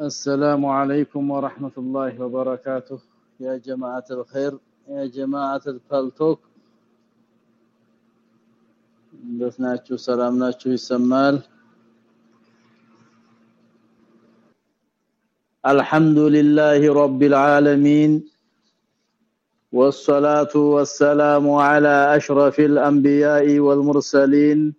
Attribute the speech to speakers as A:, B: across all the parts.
A: السلام عليكم ورحمة الله وبركاته. يا جماعة الخير يا جماعة الفلتوك دفناتشو سلامناتشو يسمال. الحمد لله رب العالمين والصلاة والسلام على أشرف الأنبياء والمرسلين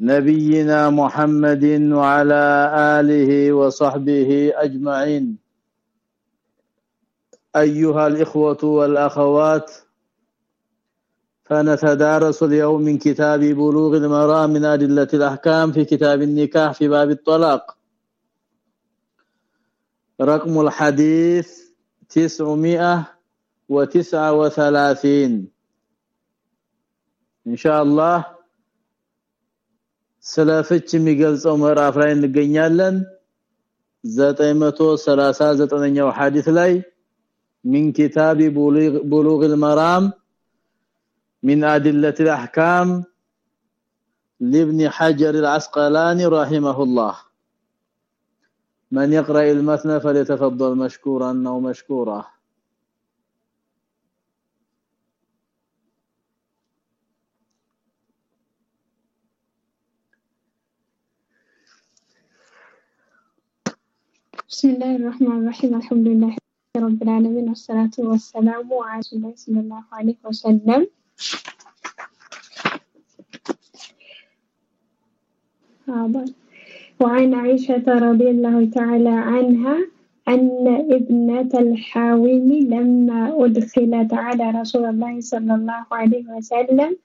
A: نبينا محمد وعلى آله وصحبه أجمعين. أيها الإخوة والأخوات فنتدارس اليوم من كتاب بلوغ المرام من أدلة الأحكام في كتاب النكاح في باب الطلاق. رقم الحديث 939 إن شاء الله ስለፍች የሚገልጸው ምዕራፍ ላይ እንገኛለን 939ኛው ሐዲስ ላይ من كتاب بلوغ المرام من ادله الاحكام لابن حجر العسقلاني رحمه الله من يقرأ المثنى فليتفضل مشكورا او مشكورا
B: بسم الله الرحمن الرحيم. الحمد لله رب العالمين والصلاة والسلام على رسول الله صلى الله عليه وسلم. وعن عائشة رضي الله تعالى عنها أن ابنة الحاوم لما أدخلت على رسول الله صلى الله عليه وسلم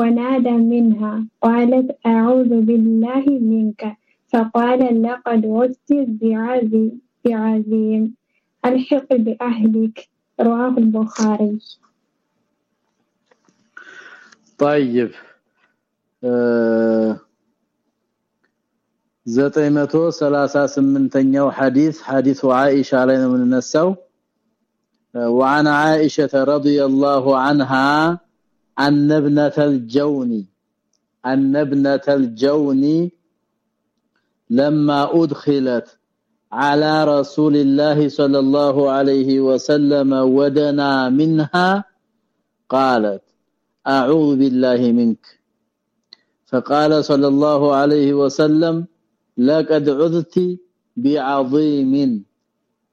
B: ونادى منها قالت أعوذ بالله منك. فقال لقد عدت بعظيم بعظيم الحق بأهلك رواه البخاري
A: طيب أه 938ኛው ሐዲስ ሐዲሱ አይሻ ላይ ነው የምንነሳው وعن عائشه رضي الله عنها ان ابنه الجون ان ابنه الجون لما أدخلت على رسول الله صلى الله عليه وسلم ودنا منها قالت أعوذ بالله منك. فقال صلى الله عليه وسلم لقد عذت بعظيم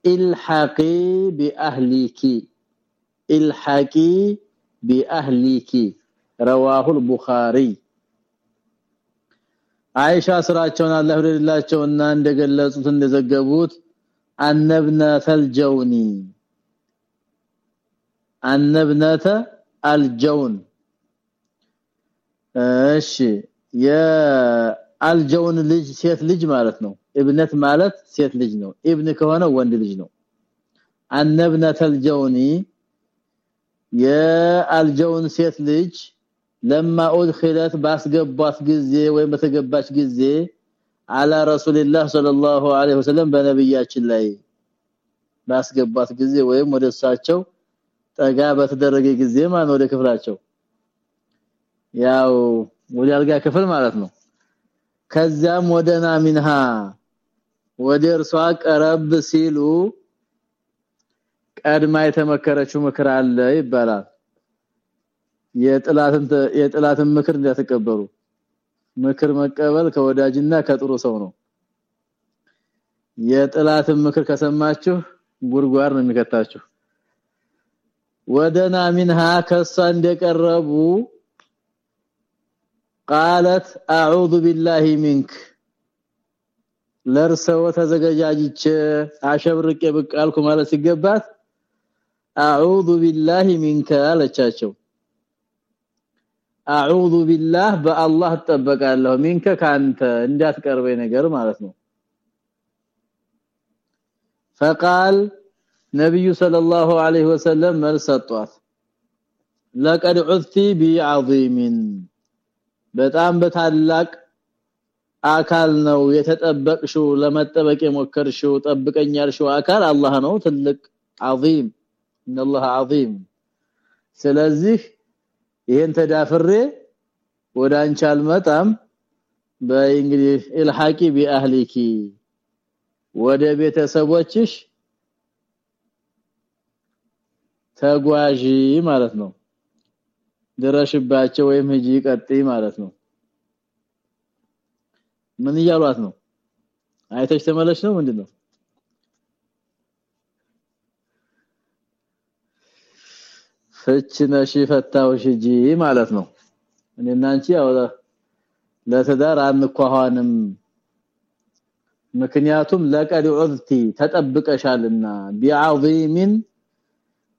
A: الحقي بأهلك الحقي بأهلك. رواه البخاري. አይሻ ስራቸውን አላህ ይወድላቸውና እንደገለጹት እንደዘገቡት አነብነተ አልጀውኒ አነብነተ አልጀውን። እሺ የአልጀውን ልጅ ሴት ልጅ ማለት ነው። ኢብነት ማለት ሴት ልጅ ነው። ኢብን ከሆነ ወንድ ልጅ ነው። አነብነተ አልጀውኒ የአልጀውን ሴት ልጅ لما ادخلت ባስገባት ጊዜ ወይም በተገባች ጊዜ على رسول الله صلى الله عليه وسلم በነብያችን ላይ ባስገባት ጊዜ ወይም ወደ እሳቸው ጠጋ በተደረገ ጊዜ ማን ወደ ክፍላቸው ያው ወደ አልጋ ክፍል ማለት ነው ከዛም ወደና ሚንሃ ወደ እርሷ ቀረብ ሲሉ ቀድማ የተመከረችው ምክር አለ ይባላል የጥላትን የጥላትን ምክር እንዳትቀበሉ ምክር መቀበል ከወዳጅና ከጥሩ ሰው ነው የጥላትን ምክር ከሰማችሁ ጉርጓር ነው የሚከታችሁ ወደና ሚንሃ ከሷ እንደቀረቡ قالت اعوذ بالله منك ለርሰው ተዘገጃጅቼ አሸብርቄ ብቅ አልኩ ማለት ሲገባት اعوذ بالله منك አለቻቸው አዑዙ ቢላህ በአላህ ተጠበቃለሁ ሚንከ ካንተ እንዳትቀርበኝ ነገር ማለት ነው فقال ነብዩ ሰለላሁ ዐለይሂ ወሰለም መልሰጧት لقد عذتي بعظيم በጣም በታላቅ አካል ነው የተጠበቅሽው ለመጠበቅ የሞከርሽው ጠብቀኛልሽው አካል አላህ ነው ትልቅ عظيم ان الله عظيم ስለዚህ ይሄን ተዳፍሬ ወደ አንቺ አልመጣም። በእንግዲህ ኢልሃቂ ቢአህሊኪ ወደ ቤተሰቦችሽ ተጓዢ ማለት ነው። ድረሽባቸው ወይም ሂጂ ቀጥይ ማለት ነው። ምን እያሏት ነው? አይተሽ ተመለሽ ነው? ምንድነው ፍች ነሽ ፈታውሽ ጂ ማለት ነው። እኔና አንቺ ያው ለትዳር አንኳኋንም። ምክንያቱም ለቀድ ዑዝቲ ተጠብቀሻልና ቢዓዚምን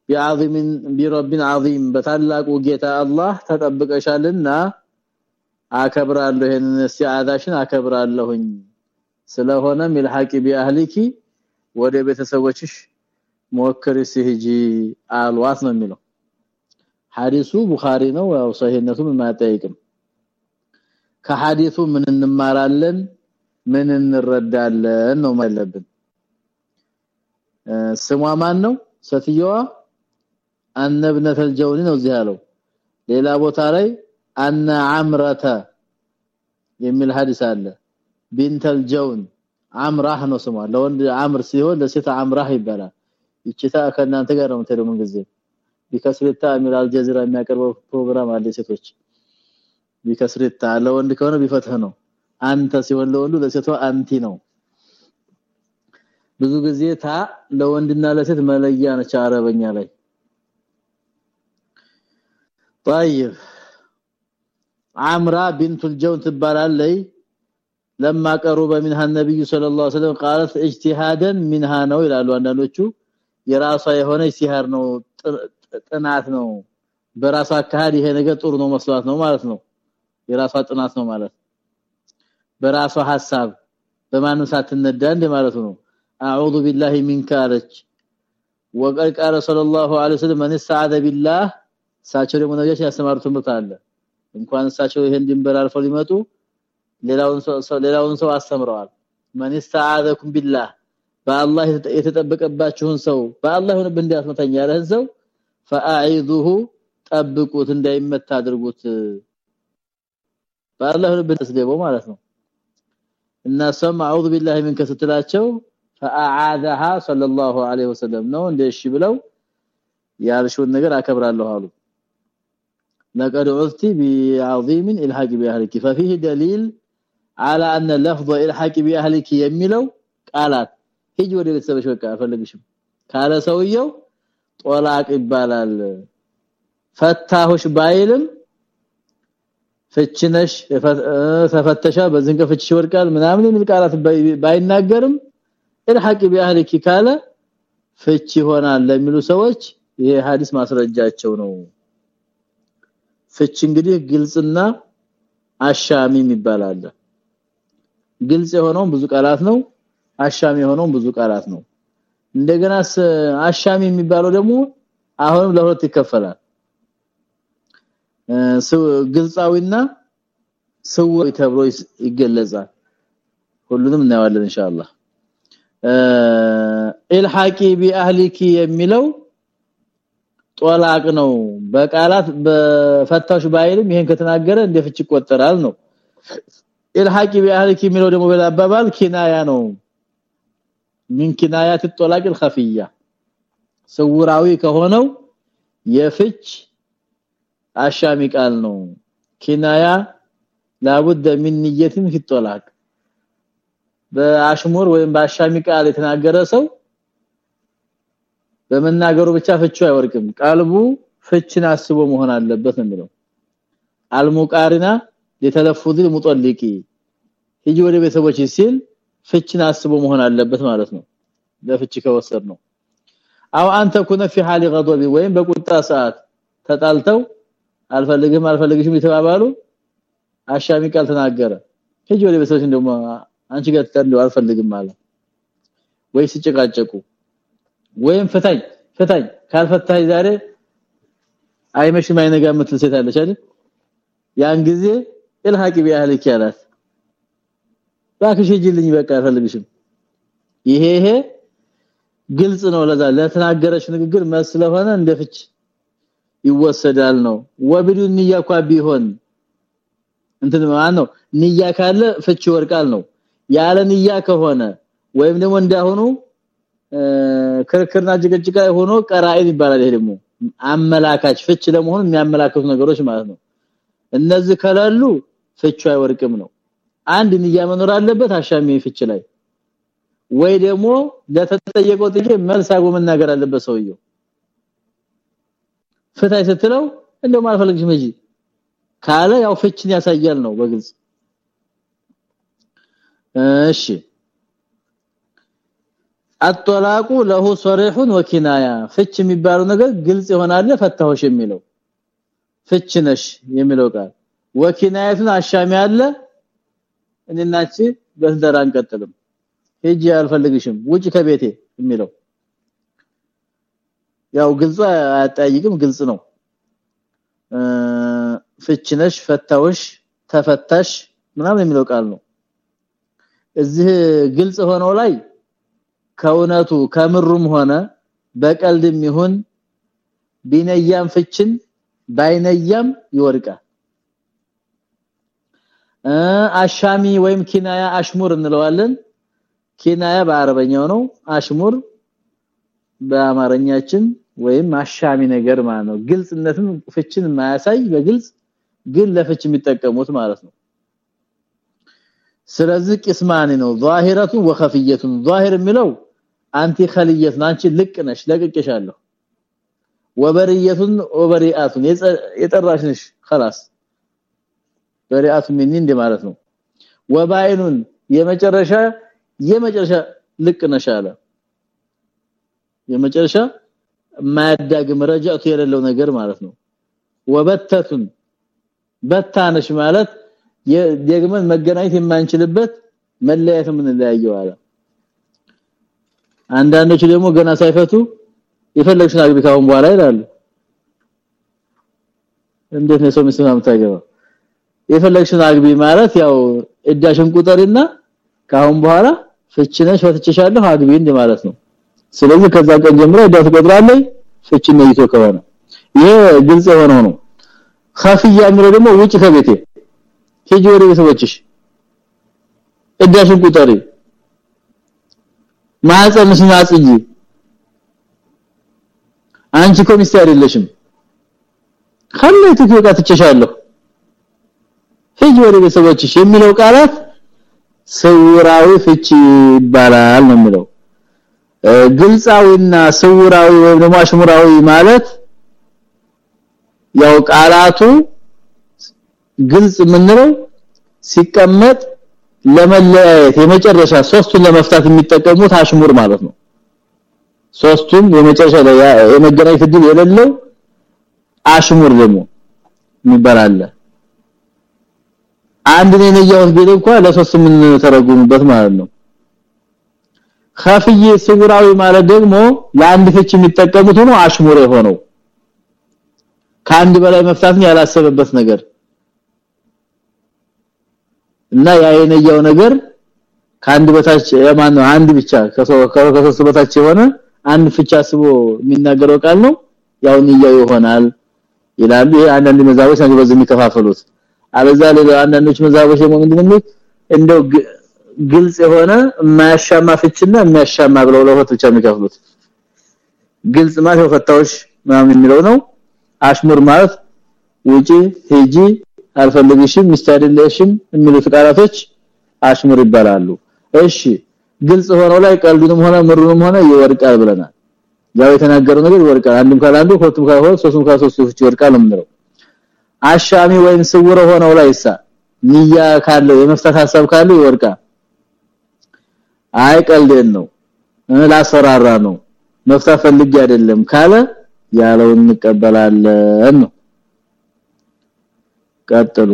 A: ቢዓዚምን ቢረብን ዓዚም በታላቁ ጌታ አላህ ተጠብቀሻልና አከብራለሁ። ይሄን ሲያዳሽን አከብራለሁኝ። ስለሆነ ሚልሐቂ ቢአህሊኪ ወደ ቤተሰቦችሽ ሞክሪ ሲሂጂ አልዋስ ነው የሚለው ሐዲሱ ቡኻሪ ነው። ያው ሰሂህነቱን ማጠይቅም ከሐዲሱ ምን እንማራለን? ምን እንረዳለን ነው ማለብን ስሟ ማን ነው? ሰትየዋ አነ ጀውኒ ነው እዚህ ያለው። ሌላ ቦታ ላይ አነ አምረተ የሚል ሐዲስ አለ። ቢንተል ጀውን አምራህ ነው ስሟ። ለወንድ አምር ሲሆን ለሴት አምራህ ይባላል። ይችታ ከናንተ ጋር ነው ተደሙ ጊዜ ቢከስርታ ሚል አልጀዚራ የሚያቀርበው ፕሮግራም አለ ሴቶች ቢከስርታ ለወንድ ከሆነ ቢፈትህ ነው አንተ ሲሆን ለወንዱ ለሴቷ አንቲ ነው ብዙ ጊዜ ታ ለወንድና ለሴት መለያ ነች አረበኛ ላይ طيب عمرة بنت الجون تبارالي لما قرب منها النبي صلى الله عليه وسلم قالت اجتهادا منها ነው ይላሉ አንዳንዶቹ የራሷ የሆነ ሲሃር ነው ጥናት ነው። በራሷ አካሄድ ይሄ ነገር ጥሩ ነው መስሏት ነው ማለት ነው። የራሷ ጥናት ነው ማለት በራሷ ሐሳብ በማንም ሳትነዳ እንደ ማለት ነው። አዑዙ ቢላሂ ሚንካ አለች። ዐለይሂ ወሰለም ማን ሰዓደ ቢላህ ሳቸው ደግሞ ነጃሽ ያስተማሩ ትምህርት አለ። እንኳን ሳቸው ይሄን ድንበር አልፈው ሊመጡ ሌላውን ሰው ሌላውን ሰው አስተምረዋል። ሰዓደኩም ቢላህ በአላህ የተጠበቀባችሁን ሰው በአላህ ሆነ እንዲያስመታኝ ያለህን ሰው ፈአዒዙሁ ጠብቁት እንዳይመታ አድርጉት በአላህ ሆነ ብትስገበው ማለት ነው እና ሰም አዑዙ ቢላሂ ሚንከ ስትላቸው فاعاذها صلى الله عليه وسلم ነው እንደ እሺ ብለው ያልሽውን ነገር አከብራለሁ አሉ لقد عذت بعظيم الحاق باهلك ففيه دليل على ان لفظ الحاق باهلك የሚለው ቃላት ሂጂ ወደ ቤተሰብሽ በቃ አፈልግሽም ካለ ሰውየው ጦላቅ ይባላል ፈታሁሽ ባይልም ፍችነሽ ተፈተሻ በዝንቀ ፍችሽ ወርቃል ምናምን የሚል ቃላት ባይናገርም الحق باهلك ካለ ፍች ይሆናል ለሚሉ ሰዎች ይሄ ሐዲስ ማስረጃቸው ነው ፍች እንግዲህ ግልጽና አሻሚ ይባላል ግልጽ የሆነው ብዙ ቃላት ነው አሻሚ የሆነው ብዙ ቃላት ነው እንደገና አሻሚ የሚባለው ደግሞ አሁንም ለሁለት ይከፈላል። ግልጻዊና ስውር ተብሎ ይገለጻል። ሁሉንም እናያለን ኢንሻአላህ። ኢልሃቂ ቢአህሊኪ የሚለው ጦላቅ ነው። በቃላት በፈታሽ ባይልም ይሄን ከተናገረ እንደ ፍች ይቆጠራል ነው። ኢልሃቂ ቢአህሊኪ የሚለው ደግሞ በላባባል ኪናያ ነው من كنايات الطلاق الخفيه ስውራዊ ከሆነው የፍች አሻሚ ቃል ነው ኪናያ لابد من نيه في الطلاق በአሽሙር ወይም በአሻሚ ቃል የተናገረ ሰው በመናገሩ ብቻ ፍቹ አይወርቅም ቃልቡ ፍችን አስቦ መሆን አለበት ነው የሚለው አልሙቃሪና ለተለፉዝ ሙጠልቂ ሂጂ ወደ ቤተሰቦች ሲል ፍችን አስቦ መሆን አለበት ማለት ነው ለፍች ከወሰድ ነው አው አንተ ኩነ في حال غضب ወይም በቁጣ ሰዓት ተጣልተው አልፈልግም አልፈልግሽም የተባባሉ አሻሚ ቃል ተናገረ ሂጂ ወደ ቤተሰቦች እንደማ አንቺ ጋር ተጣልተው አልፈልግም ማለት ወይ ሲጨቃጨቁ ወይም ፈታኝ ፈታኝ ካልፈታኝ ዛሬ አይመሽም አይነጋ ምትል ሴት አለች አይደል ያን ጊዜ الحق بأهلك ያላት ባክሽ ሂጂልኝ በቃ አልፈልግሽም ይሄ ይሄ ግልጽ ነው። ለዛ ለተናገረች ንግግር መስለሆነ እንደፍች ይወሰዳል ነው። ወብዱ ንያኳ ቢሆን እንትን ማን ነው። ንያ ካለ ፍች ወርቃል ነው። ያለ ንያ ከሆነ ወይም ደግሞ እንዳሆኑ ክርክርና ጅግጅጋ ሆኖ ቀራኢን ይባላል። ይሄ ደግሞ አመላካች ፍች ለመሆኑ የሚያመላክቱ ነገሮች ማለት ነው። እነዚህ ከላሉ ፍቹ አይወርቅም ነው አንድ ንያ መኖር አለበት አሻሚ ፍች ላይ። ወይ ደግሞ ለተጠየቀው ጥያቄ መልስ አጎ መናገር አለበት ሰውየው። ፍታይ ስትለው እንደውም አልፈልግሽም እጂ ካለ ያው ፍችን ያሳያል ነው በግልጽ። እሺ። አጥላቁ ለሁ ሶሪሁን ወኪናያ። ፍች የሚባለው ነገር ግልጽ ይሆናል ፈታሁሽ የሚለው። ፍች የሚለው ቃል። ወኪናያቱን አሻሚ አለ እንናቺ በትዳር አንቀጥልም። ሄጂ አልፈልግሽም ውጭ ከቤቴ የሚለው ያው ግልጽ አያጠያይቅም ግልጽ ነው። ፍችነሽ ፈታውሽ ተፈታሽ ምናምን የሚለው ቃል ነው። እዚህ ግልጽ ሆነው ላይ ከእውነቱ ከምሩም ሆነ በቀልድም ይሁን ቢነያም ፍችን ባይነያም ይወርቃል አሻሚ ወይም ኪናያ አሽሙር እንለዋለን ኪናያ በአረበኛው ነው አሽሙር በአማርኛችን ወይም አሻሚ ነገር ማለት ነው ግልጽነትን ፍችን ማያሳይ በግልጽ ግን ለፍች የሚጠቀሙት ማለት ነው ስለዚህ ቅስማኒ ነው ዛሂረቱ ወኸፊየቱ ዛሂር የሚለው አንቲ ኸልየት አንቺ ልቅ ነሽ ለቅቄሻለሁ ወበሪየቱን ወበሪአቱን የጠራሽ ነሽ خلاص በሪአቱ ሚኒ እንደ ማለት ነው። ወባይኑን የመጨረሻ የመጨረሻ ልቅ ነሽ አለ። የመጨረሻ ማያዳግም ረጃቱ የሌለው ነገር ማለት ነው። ወበተቱን በታነሽ ማለት ደግመን መገናኘት የማንችልበት መለያየት ምን ለያየው አለ። አንዳንዶቹ ደግሞ ገና ሳይፈቱ የፈለግሽን አግቢ ካሁን በኋላ ይላሉ። እንዴት ነው ሰው መስማም ታገባ የፈለግሽን አግቢ ማለት ያው እዳሽን ቁጠሪና ካሁን በኋላ ፍችነሽ ፈትችሻለሁ አግቢ እንደ ነው። ስለዚህ ከዛ ቀን ጀምሮ እዳ ትቆጥራለህ ፍች ነይቶ ከሆነ። ይሄ ግልጽ የሆነው ነው። ኸፊያ የሚለው ደግሞ ውጭ ከቤቴ ሂጂ ወደ ቤተሰቦችሽ እዳሽን ቁጠሪ። ማህፀንሽን አጽጂ። አንቺ እኮ ሚስት አይደለሽም። ከለይቱ በቃ ትቸሻለሁ ሂጂ ወደ ቤተሰቦችሽ የሚለው ቃላት ስውራዊ ፍቺ ይባላል ነው የሚለው። ግልጻዊና ስውራዊ ወይም ደግሞ አሽሙራዊ ማለት ያው ቃላቱ ግልጽ የምንለው ሲቀመጥ ለመለያየት የመጨረሻ ሶስቱን ለመፍታት የሚጠቀሙት አሽሙር ማለት ነው። ሶስቱም የመጨረሻ የመገናኘት እድል የሌለው አሽሙር ደግሞ ይባላል አንድ ነው የያውት ቢል እንኳን ለሶስት ምን ተረጉሙበት ማለት ነው። ኸፍይ ስውራዊ ማለት ደግሞ ለአንድ ፍች የሚጠቀሙት ነው አሽሙር የሆነው። ከአንድ በላይ መፍታትን ያላሰበበት ነገር። እና ያየነየው ነገር ከአንድ በታች የማን ነው? አንድ ብቻ ከሶስት በታች የሆነ አንድ ፍቻ አስቦ የሚናገረው ቃል ነው። ያው ንያው ይሆናል ይላሉ። ይሄ አንዳንድ መዛቦች ናቸው በዚህ የሚከፋፈሉት አለዛ አንዳንዶች መዛቦች ደግሞ ምንድነው እንደው ግልጽ የሆነ የማያሻማ ፍችና የሚያሻማ ብለው ለሁለት ብቻ የሚከፍሉት። ግልጽ ማለት ፈታዎች ምናምን የሚለው ነው። አሽሙር ማለት ውጪ ሄጂ አልፈልግሽም ሚስታደለሽም የሚሉት ቃላቶች አሽሙር ይባላሉ። እሺ ግልጽ ሆነው ላይ ቀልዱንም ሆነ ምሩንም ሆነ ይወርቃል ብለናል። ያው የተናገረው ነገር ይወርቃል አንድም ካላንዱ ሁለቱም ካሆነ ሶስቱም ካሶስቱ ፍች ይወርቃል ነው አሻሚ ወይም ስውር ሆነው ላይሳ ንያ ካለው የመፍታት ሐሳብ ካለው ይወርቃል አይ ቀልደን ነው ላሰራራ ነው መፍታት ፈልጌ አይደለም ካለ ያለውን እንቀበላለን ነው ቀጥሉ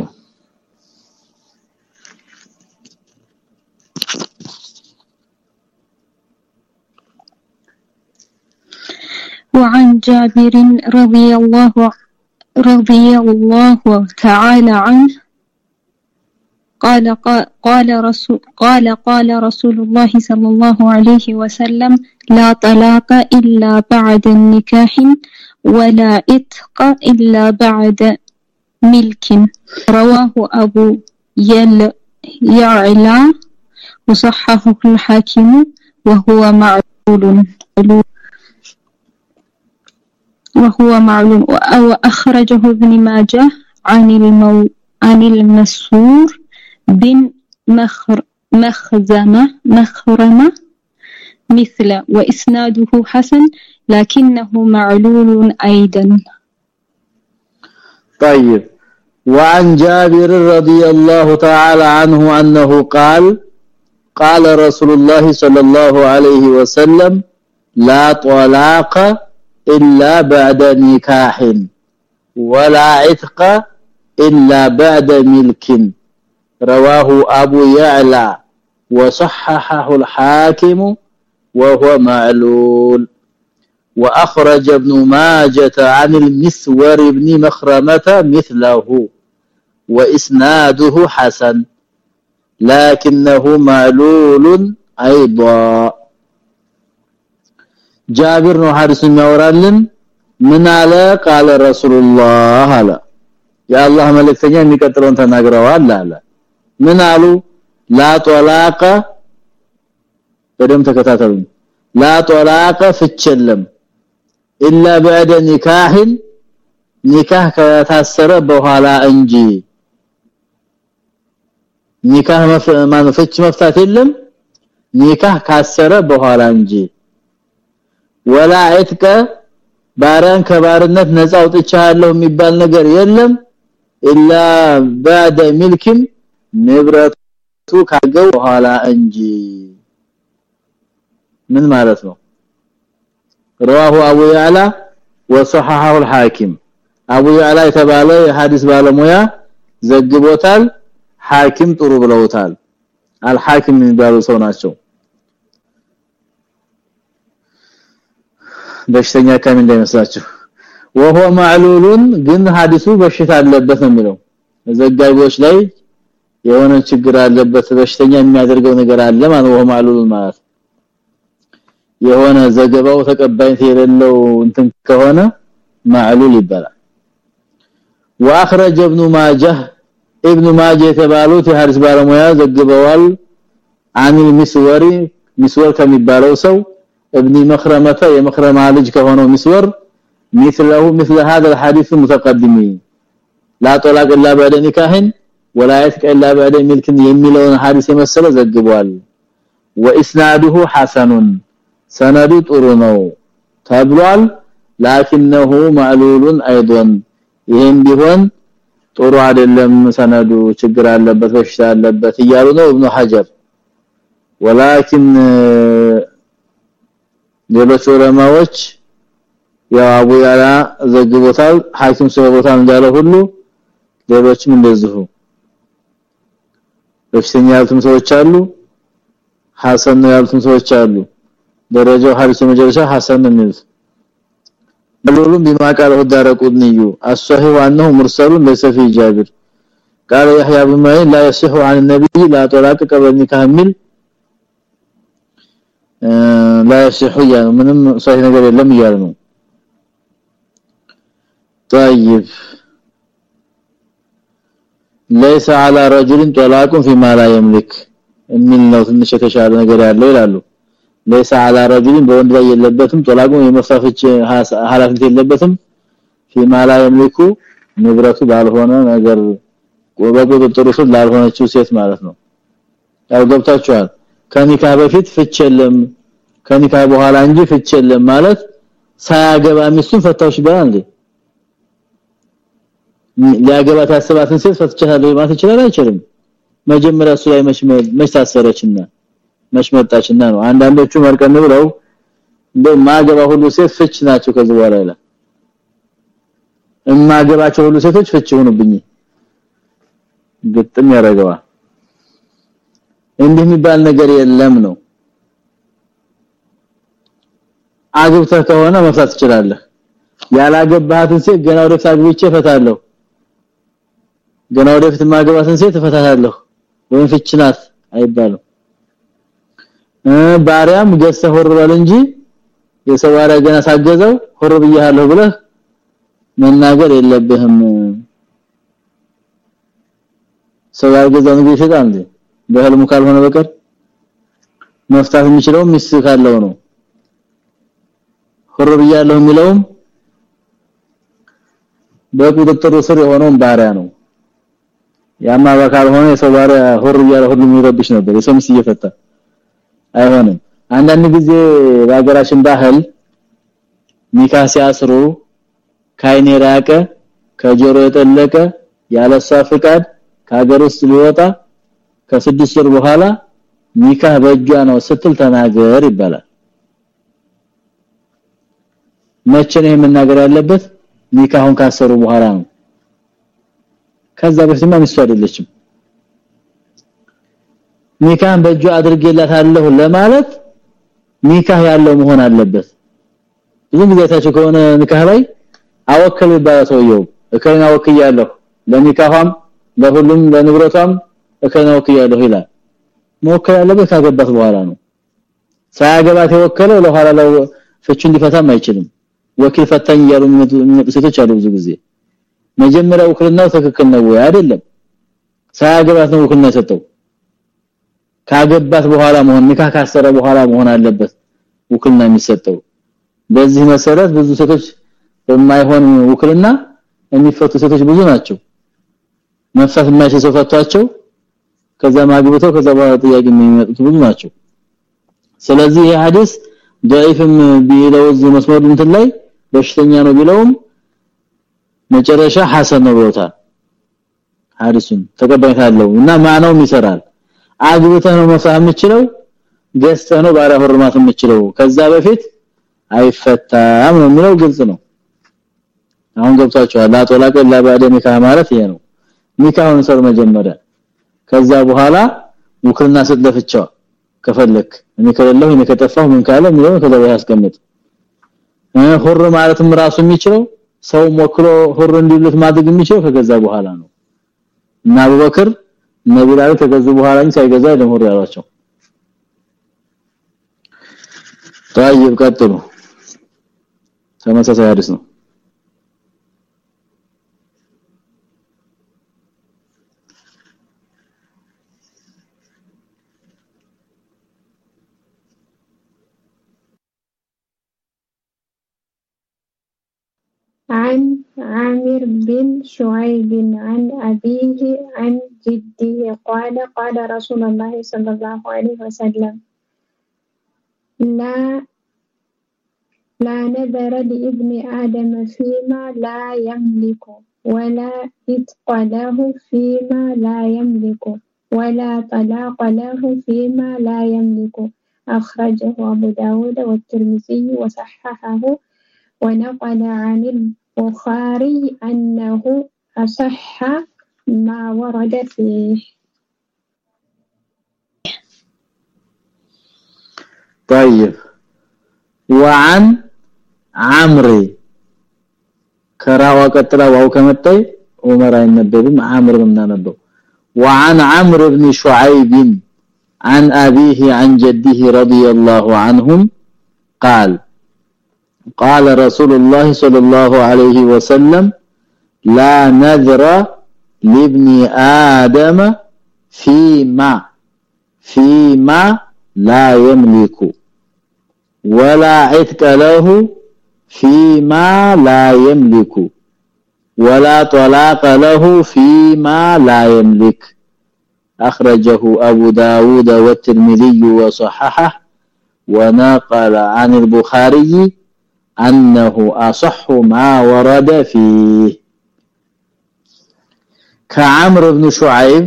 B: وعن جابر رضي الله رضي الله تعالى عنه قال قال رسول قال قال رسول الله صلى الله عليه وسلم لا طلاق إلا بعد النكاح ولا إتق إلا بعد ملك رواه أبو يل يعلى
C: وصححه الحاكم وهو معلول. وهو معلول وأخرجه ابن ماجه عن المو عن المسور بن مخر مخزمة مخرمة مثل وإسناده حسن لكنه معلول أيضا.
A: طيب. وعن جابر رضي الله تعالى عنه أنه قال قال رسول الله صلى الله عليه وسلم لا طلاق إلا بعد نكاح ولا عتق إلا بعد ملك. رواه أبو يعلى وصححه الحاكم وهو معلول. وأخرج ابن ماجة عن المسور بن مخرمة مثله وإسناده حسن لكنه معلول أيضا. جابر بن حارث የሚያወራልን ምን አለ قال رسول الله አለ የአላህ መልእክተኛ የሚቀጥለውን ተናግረዋል አለ ምን አሉ ላ ጦላቀ በደም ተከታተሉኝ ላ ጦላቀ ፍቸለም ኢላ بعد ኒካህ ኒካህ ከታሰረ በኋላ እንጂ ኒካህ ማንፈች መፍታት የለም ኒካህ ካሰረ በኋላ እንጂ ወላ አይትከ ባሪያን ከባርነት ነፃ አውጥቻለሁ የሚባል ነገር የለም ኢላ بعد ሚልክም ንብረቱ ካገው በኋላ እንጂ ምን ማለት ነው رواه ابو يعلى وصححه الحاكم ابو يعلى የተባለ የሐዲስ ባለሙያ ዘግቦታል ሐኪም ጥሩ ብለውታል አልሐኪም የሚባሉ ሰው ናቸው በሽተኛ ካም እንዳይመስላችሁ وهو معلول ግን ሐዲሱ በሽታ አለበት ነው የሚለው ዘጋቢዎች ላይ የሆነ ችግር አለበት በሽተኛ የሚያደርገው ነገር አለ ማለት ነው معلول ማለት የሆነ ዘገባው ተቀባይነት የሌለው እንትን ከሆነ معلول ይባላል واخرج ابن ماجه ابن ماجه የተባሉት የሐዲስ ባለሙያ ዘግበዋል عن المسور مسور ከሚባለው ሰው ابن مخرمه የመخرማ ልጅ ከሆነው ምስወር مثله مثل هذا الحديث المتقدم لا طلاق الا بعد نكاح ولا يثق الا بعد ملك የሚለውን ሐዲስ የመሰለ ዘግቧል واسناده حسن سنده ጥሩ ነው ተብሏል لكنه معلول ايضا ይሄም ቢሆን ጥሩ አይደለም ሰነዱ ችግር አለበት በሽታ አለበት ይያሉ ነው ابن حجر ولكن ሌሎች ዑለማዎች ያው አቡ ያላ ዘግቦታል ሐኪም ሰበቦታል እንዳለ ሁሉ ሌሎችም እንደዚሁ በሽተኛ ያሉትም ሰዎች አሉ ሐሰን ያሉትም ሰዎች አሉ ደረጃው ሐዲስ መጨረሻ ሐሰን ነው የሚሉት بلولم بما قاله الدارقطني الصحيح انه مرسل ليس في جابر قال يحيى بن معين لا يصح عن النبي لا طلاق قبل النكاح من لا يصح يعني ምንም صحيح ነገር የለም እያለ ነው طيب ليس على رجل طلاق فيما لا يملك የሚል ነው ትንሽ የተሻለ ነገር ያለው ይላሉ ليس على رجل በወንድ ላይ የለበትም ጦላቁ የመፋፈች ሐላፊነት የለበትም فيما لا يملك ንብረቱ ባልሆነ ነገር በቁጥጥሩ ስር ላልሆነችው ሴት ማለት ነው ያው ገብታችኋል ከኒካ በፊት ፍች የለም ከኒካ በኋላ እንጂ ፍች የለም ማለት ሳያገባ ሚስቱን ፈታውሽ ይባላል እንዴ? ሊያገባ ታስባትን ሴት ፈትቻለሁ ማለት ይችላል? አይችልም። መጀመሪያ እሱ ላይ መች መች ታሰረችና? መሽመጣችና ነው? አንዳንዶቹ መርቀን ብለው እንደ ማገባ ሁሉ ሴት ፍች ናቸው ከዚህ በኋላ ይላል። እማገባቸው ሁሉ ሴቶች ፍች ሆኑብኝ ግጥም ያረጋዋል እንዲህ የሚባል ነገር የለም ነው። አግብተህ ከሆነ መፍታት ትችላለህ። ያላገባሃትን ሴት ገና ወደፊት አግብቼ ፈታለሁ ገና ወደፊት ማገባትን ሴት ፈታታለሁ ወይም ፍች ናት አይባልም። ባሪያም ገሰ ሆር በል እንጂ የሰው ባሪያ ገና ሳገዘው ሆር ብያለሁ ብለህ መናገር የለብህም። ሰው ያገዛው ነገር ይሸጣል እንዴ በህልሙ ካልሆነ በቀር መፍታት የሚችለው ሚስት ካለው ነው። ሁር ብያለሁ የሚለውም በቁጥጥር ስር የሆነውን ባሪያ ነው። ያማ በካል ሆነ የሰው ባሪያ ሁር ብያለሁ ሁሉም ይረብሽ ነበር። የሰው ሚስት እየፈታ አይሆንም። አንዳንድ ጊዜ በአገራችን ባህል ኒካ ሲያስሩ ካይኔ ራቀ ከጆሮ የጠለቀ ያለሷ ፍቃድ ከሀገር ውስጥ ሊወጣ ከስድስት ወር በኋላ ኒካህ በእጇ ነው ስትል ተናገር ይባላል። መቼ ነው የምናገር ያለበት? ኒካሁን ካሰሩ በኋላ ነው። ከዛ በፊትማ ሚስቱ አይደለችም። ኒካህን በእጇ አድርጌላታለሁ ለማለት ኒካህ ያለው መሆን አለበት። ብዙ ጊዜ ታችሁ ከሆነ ኒካህ ላይ አወከል ይባላል ሰውየው። እከና ወክያለሁ ለኒካህም ለሁሉም ለንብረቷም እከና ወክያለሁ ይላል። መወከል ያለበት ካገባት በኋላ ነው። ሳያገባት የወከለው ለኋላ ላይ ፍቹ እንዲፈታም አይችልም። ወኪል ፈታኝ ያሉ ሴቶች አሉ ብዙ ጊዜ። መጀመሪያ ውክልናው ትክክል ነው ወይ? አይደለም። ሳያገባት ነው ውክልና የሰጠው። ካገባት በኋላ መሆን ኒካህ ካሰረ በኋላ መሆን አለበት ውክልና የሚሰጠው። በዚህ መሰረት ብዙ ሴቶች በማይሆን ውክልና የሚፈቱ ሴቶች ብዙ ናቸው። መፍታት የማይችል ሰው ፈቷቸው ከዛ ማግብተው ከዛ በኋላ ጥያቄ የሚመጡት ብዙ ናቸው። ስለዚህ ይህ ሐዲስ ضعيفም ቢለው እዚህ መስመሩ እንትን ላይ በሽተኛ ነው ቢለውም መጨረሻ ሐሰን ነው ብለውታል። ሐዲሱን ተቀባይነት አለው እና ማናውም ይሰራል። አግብተህ ነው መሳም የምችለው ገዝተህ ነው ባለ ሁርማት የምችለው ከዛ በፊት አይፈታም ነው የሚለው ግልጽ ነው። አሁን ገብታችኋል ላጦላቀ ላባደ ኒካ ማለት ይሄ ነው። ኒካውን ሰር መጀመሪያ ከዛ በኋላ ውክልና ስትለፍቻው ከፈለክ እኔ ከሌለው እኔ ከጠፋሁ ምን ካለ ነው ከዛ ያስቀምጥ ሁር ማለትም ራሱ የሚችለው ሰው ሞክሮ ሁር እንዲሉት ማድረግ የሚችለው ከገዛ በኋላ ነው እና አቡበክር ነብዩ ከገዙ በኋላ እንጂ ሳይገዛ ለሁር ያሏቸው طيب ቀጥሉ ተመሳሳይ ሐዲስ ነው
B: عامر بن شعيب عن أبيه عن جده قال قال رسول الله صلى الله عليه وسلم لا لا نذر لابن آدم فيما لا يملك ولا إتق له فيما لا يملك ولا طلاق له فيما لا يملك. أخرجه أبو داود والترمذي وصححه ونقل عن البخاري أنه أصح ما ورد فيه.
A: طيب. وعن عمري كراوة قتلا كما كمتي. عمر ينببم عمرو بن نبو وعن عمرو بن شعيب عن أبيه عن جده رضي الله عنهم قال قال رسول الله صلى الله عليه وسلم لا نذر لابن آدم فيما فيما لا يملك ولا عتق له فيما لا يملك ولا طلاق له فيما لا يملك. أخرجه أبو داود والترمذي وصححه ونقل عن البخاري أنه أصح ما ورد فيه كعمر بن شعيب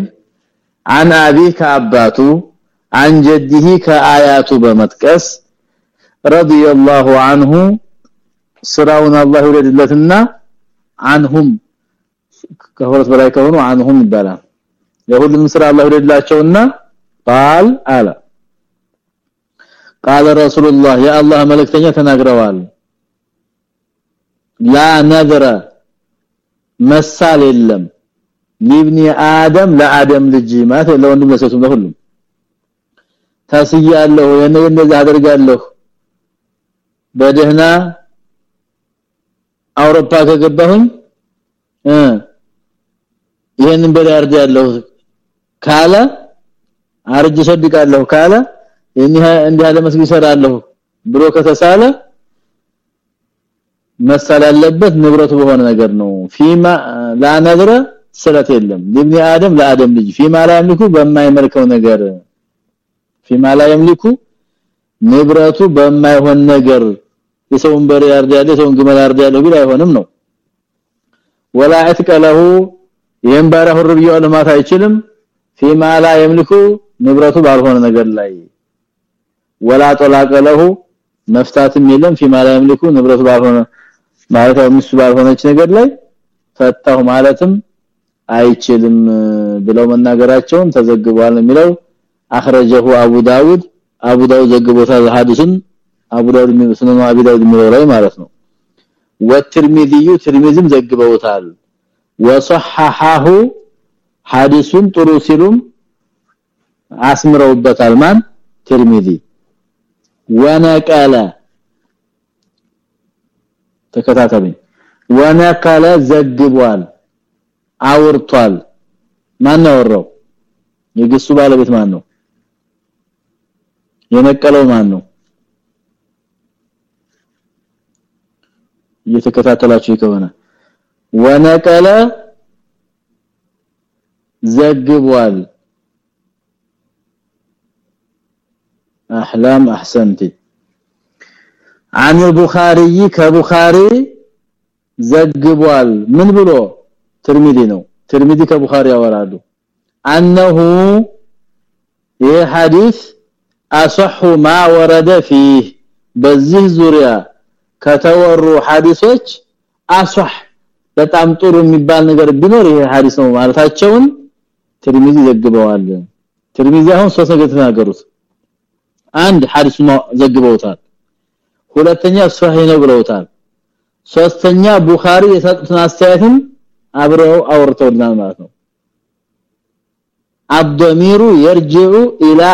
A: عن أبي كأباته عن جده كآيات بمتكس رضي الله عنه سراون الله يريدلتنا عنهم كهورت በላይ ከሆኑ عنهم ይባላል የሁሉም ስራ አላህ ይረዳቸውና قال አለ قال رسول الله يا الله መልእክተኛ ተናግረዋል ላ መሳል የለም። ሊብኒ አደም ለአደም ልጅ ማለት ለወንድም ለሴቱም ለሁሉም ታስያለሁ የኔ እንደዛ አደርጋለሁ። በደህና አውሮፓ ከገባሁኝ እ ይሄንን በዳርድ ያለው ካለ አርጅ ሰድቃለሁ ካለ እንዲህ እንዲህ ያለ ሰራለሁ ብሎ ከተሳለ መሳል ያለበት ንብረቱ በሆነ ነገር ነው። ፊማ ላነድረ ስለት የለም። ለብኒ አደም ለአደም ልጅ ፊማ ላ ይምልኩ በማይመልከው ነገር ፊማ ላ ይምልኩ ንብረቱ በማይሆን ነገር የሰውን በሬ ያርዳል የሰውን ግመል ያርዳል ቢል አይሆንም ነው። ወላ አትቀለሁ ይሄን ባሪያ ሁር ቢያው ለማት አይችልም። ፊማ ላ ይምልኩ ንብረቱ ባልሆነ ነገር ላይ ወላ ጠላቀለሁ መፍታትም የለም። ፊማ ላ ይምልኩ ንብረቱ ባልሆነ ማለት ሚስቱ ባልሆነች ነገር ላይ ፈታሁ ማለትም አይችልም ብለው መናገራቸውን ተዘግቧል የሚለው አخرجه አቡ ዳውድ። አቡ ዳውድ ዘግቦታል ሐዲስን። አቡ ዳውድ ሱነን አቡ ዳውድ የሚለው ላይ ማለት ነው። ወትርሚዚዩ ትርሚዝም ዘግበውታል። ወሰሐሐሁ ሐዲሱን ጥሩ ሲሉም አስምረውበታል። ማን? ትርሚዚ። ወነቀለ ተከታተሉኝ ወነቀለ ዘግቧል አውርቷል ማን ያወራው የግሱ ባለቤት ማን ነው የነቀለው ማን ነው እየተከታተላችሁ ከሆነ ወነቀለ ዘግቧል احلام احسنتي አን ቡኻሪ ከቡኻሪ ዘግቧል። ምን ብሎ? ትርሚዲ ነው። ትርሚዲ ከቡኻሪ ያወራሉ። انه ይህ ሐዲስ አصح ما ورد فيه በዚህ ዙሪያ ከተወሩ ሐዲሶች አصح በጣም ጥሩ የሚባል ነገር ቢኖር ይሄ ሐዲስ ነው ማለታቸውን ትርሚዚ ዘግበዋል። ትርሚዚ አሁን ሶስት ነገር ተናገሩት አንድ ሐዲስ ዘግበውታል። ሁለተኛ ሷሂህ ነው ብለውታል ሶስተኛ ቡኻሪ የሰጡትን አስተያየትን አብረው አውርተውልናል ማለት ነው አብዶሚሩ يرجع الى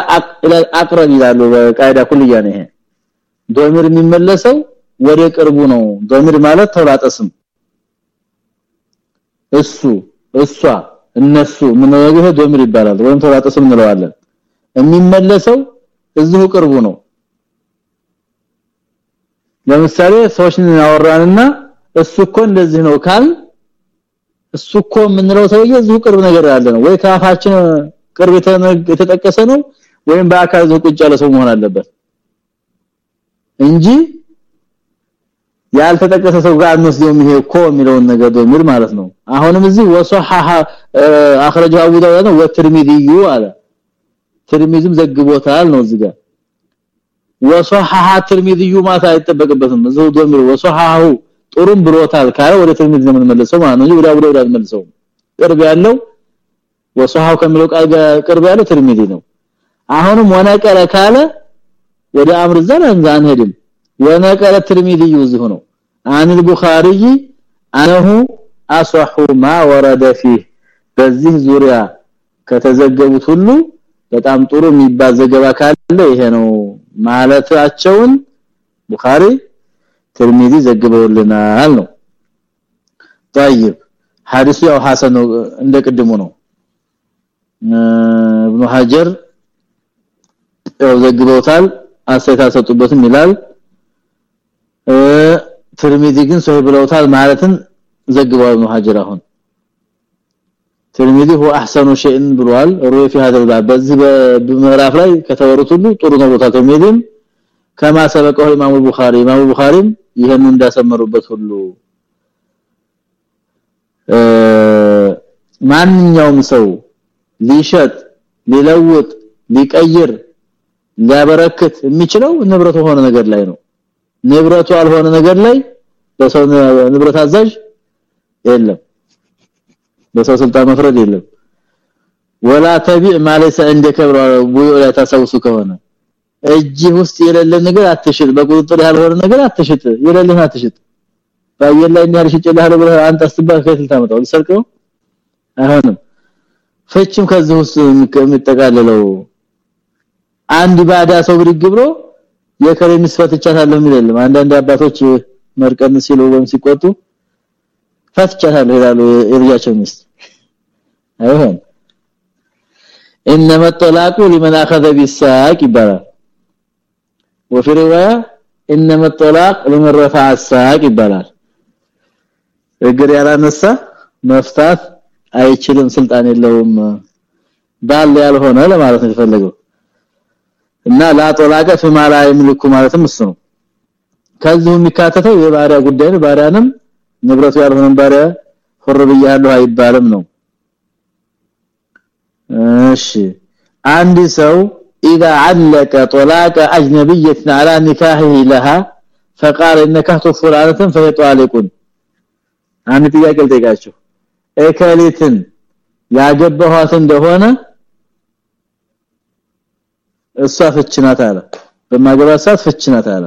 A: الى الاقرب ይላሉ በቃይዳ ኩልያ ነው ይሄ ዶሚር የሚመለሰው ወደ ቅርቡ ነው ዶሚር ማለት ተውላጠስም እሱ እሷ እነሱ ምን ነገር ዶሚር ይባላል ወይም ተውላጠስም እንለዋለን የሚመለሰው እዚሁ ቅርቡ ነው ለምሳሌ ሰዎችን ያወራንና እሱ እንደዚህ ነው ካል እሱኮ እኮ የምንለው ሰውዬ እዚሁ ቅርብ ነገር ያለ ነው። ወይ ካፋችን ቅርብ የተጠቀሰ ነው ወይም በአካል ቁጭ ያለ ሰው መሆን አለበት። እንጂ ያልተጠቀሰ ሰው ጋር እንወስደው ይሄ እኮ የሚለውን ነገር ደምር ማለት ነው። አሁንም እዚህ ወሰሐሐ አخرجه አቡ ዳውድ ወትርሚዚዩ አለ። ትርሚዝም ዘግቦታል ነው እዚህ ጋር። ወሰሐሐ ትርሚዚዩ ማታ አይጠበቅበትም እዚሁ ዶሚር ወሰሐሐሁ ጥሩም ብሎታል ካለ ወደ ትርሚዝ ነው የምንመለሰው ማለት ነው ወደ አቡ ዳውድ አንመልሰው ቅርብ ያለው ወሰሐው ከሚለው ቃል ጋር ቅርብ ያለው ትርሚዚ ነው አሁንም ወነቀለ ካለ ወደ አምር ዘን አንሄድም ወነቀለ ትርሚዚ ይዙ ነው አን البخاري انه اصح ما ورد فيه በዚህ ዙሪያ ከተዘገቡት ሁሉ በጣም ጥሩ የሚባል ዘገባ ካለ ይሄ ነው ማለታቸውን ቡኻሪ ትርሚዚ ዘግበውልናል ነው طيب ሐዲሱ ያው ሐሰን ነው እንደቀድሙ ነው ኢብኑ ሐጀር ያው ዘግበውታል አሰታ ሰጡበትም ይላል ትርሚዚ ግን ሰው ብለውታል ማለትን ዘግበዋል ኢብኑ ሐጀር አሁን ትርሚዚ هو احسن شيء ብሏል روي في هذا الباب በዚህ በምዕራፍ ላይ ከተወሩት ሁሉ ጥሩ ነው ቦታ ትርሚዚም كما سبقه امام البخاري امام البخاري ይሄን እንዳሰመሩበት ሁሉ ማንኛውም ሰው ሊሸጥ ሊለውጥ ሊቀይር ሊያበረክት የሚችለው ንብረቱ ሆነ ነገር ላይ ነው ንብረቱ አልሆነ ነገር ላይ በሰው ንብረት አዛዥ የለም በሰው ስልጣን መፍረድ የለም። ወላ ተቢዕ ማለት እንደከ ቡዩ ላይ ታሰውሱ ከሆነ እጅ ውስጥ የሌለ ነገር አትሽጥ በቁጥጥር ያልሆነ ነገር አትሽጥ የሌለህን አትሽጥ። ባየር ላይ እንዲህ ሽጭልሃለሁ ብለህ አንተ አስተባል ከት ልታመጣው? ልሰርቀው አይሆንም። ፍችም ከዚህ ውስጥ የሚጠቃለለው አንድ ባዳ ሰው ብድግ ብሎ የከሬ ምስፈትቻታለሁ የሚልም አንዳንድ አባቶች መርቀም ሲሉ ወይም ሲቆጡ ፈትቻታለሁ ይላሉ የልጃቸው ሚስት አይሆን انما الطلاق لمن اخذ بالساق ይባላል وفي روايه انما الطلاق لمن رفع الساق ይባላል እግር ያላነሳ መፍታት አይችልም ስልጣን የለውም ባል ያልሆነ ለማለት ነው የፈለገው እና ላ ጦላቀ فيما لا يملك ማለትም እሱ ነው ከዚሁ የሚካተተው የባሪያ ጉዳይ ነው ባሪያንም ንብረቱ ያልሆነን ባሪያ ሁር ብያለሁ አይባልም ነው እሺ አንድ ሰው اذا علق طلاق اجنبيه على نكاحه لها فقال ان نكحت فلانه فهي طالق አንድ ጥያቄ ልጠይቃችሁ እከሊትን ያገባኋት እንደሆነ እሷ ፍችናት አለ በማገባት ሰዓት ፍችናት አለ